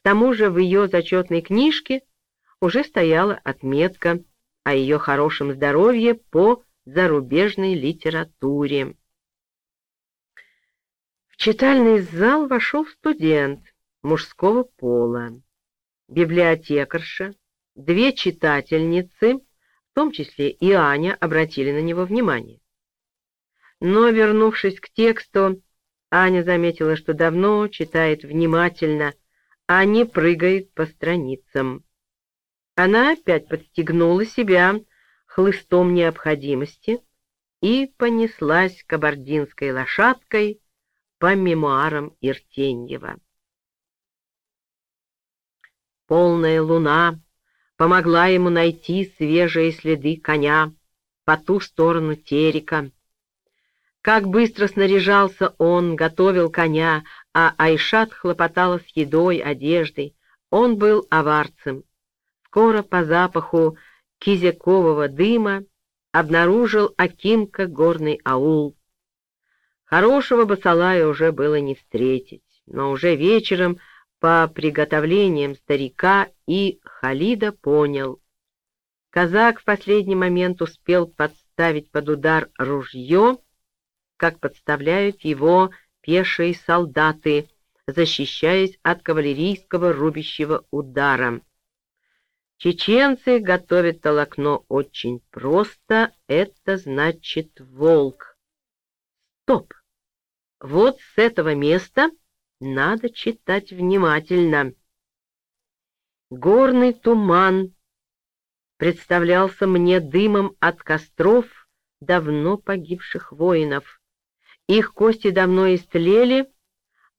К тому же в ее зачетной книжке уже стояла отметка о ее хорошем здоровье по зарубежной литературе. В читальный зал вошел студент мужского пола, библиотекарша, две читательницы, в том числе и Аня, обратили на него внимание. Но, вернувшись к тексту, Аня заметила, что давно читает внимательно, а не прыгает по страницам. Она опять подстегнула себя хлыстом необходимости и понеслась кабардинской лошадкой по мемуарам Иртеньева. Полная луна помогла ему найти свежие следы коня по ту сторону терека. Как быстро снаряжался он, готовил коня, а Айшат хлопотала с едой, одеждой. Он был аварцем. Скоро по запаху кизякового дыма обнаружил Акимка горный аул. Хорошего басалая уже было не встретить, но уже вечером по приготовлениям старика и Халида понял. Казак в последний момент успел подставить под удар ружье, как подставляют его пешие солдаты, защищаясь от кавалерийского рубящего удара. Чеченцы готовят толокно очень просто, это значит волк. Стоп! Вот с этого места надо читать внимательно. Горный туман представлялся мне дымом от костров давно погибших воинов. Их кости давно истлели,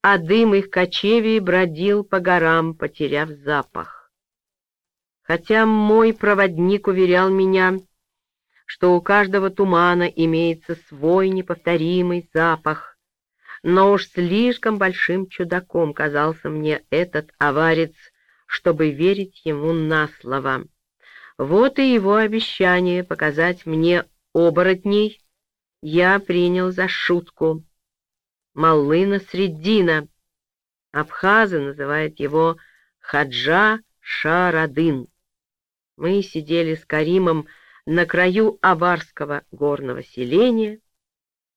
а дым их кочевий бродил по горам, потеряв запах. Хотя мой проводник уверял меня, что у каждого тумана имеется свой неповторимый запах, но уж слишком большим чудаком казался мне этот аварец, чтобы верить ему на слово. Вот и его обещание показать мне оборотней я принял за шутку. Малына Средина. Абхазы называют его Хаджа Шарадын. Мы сидели с Каримом на краю аварского горного селения,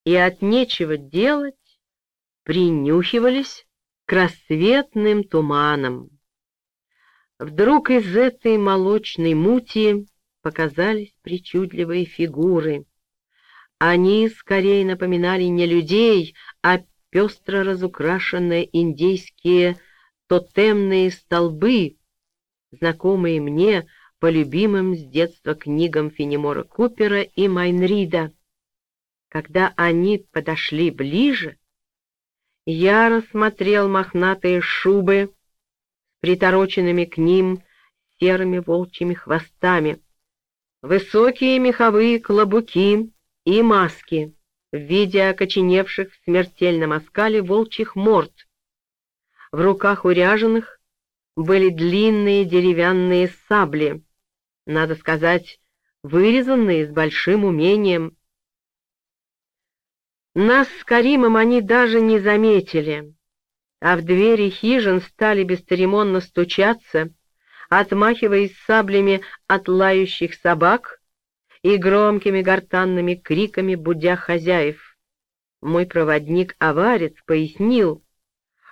и от нечего делать принюхивались к рассветным туманам. Вдруг из этой молочной мути показались причудливые фигуры. Они скорее напоминали не людей, а пестро разукрашенные индейские тотемные столбы, знакомые мне по любимым с детства книгам Фенемора Купера и Майнрида. Когда они подошли ближе, я рассмотрел мохнатые шубы притороченными к ним серыми волчьими хвостами, высокие меховые клобуки и маски в виде окоченевших в смертельном оскале волчьих морд. В руках уряженных были длинные деревянные сабли, надо сказать, вырезанные с большим умением, нас с Каримом они даже не заметили, а в двери хижин стали бесцеремонно стучаться, отмахиваясь саблями от лающих собак и громкими гортанными криками будя хозяев. Мой проводник-аварец пояснил,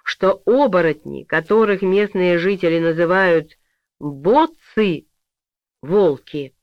что оборотни, которых местные жители называют «боцы», волки,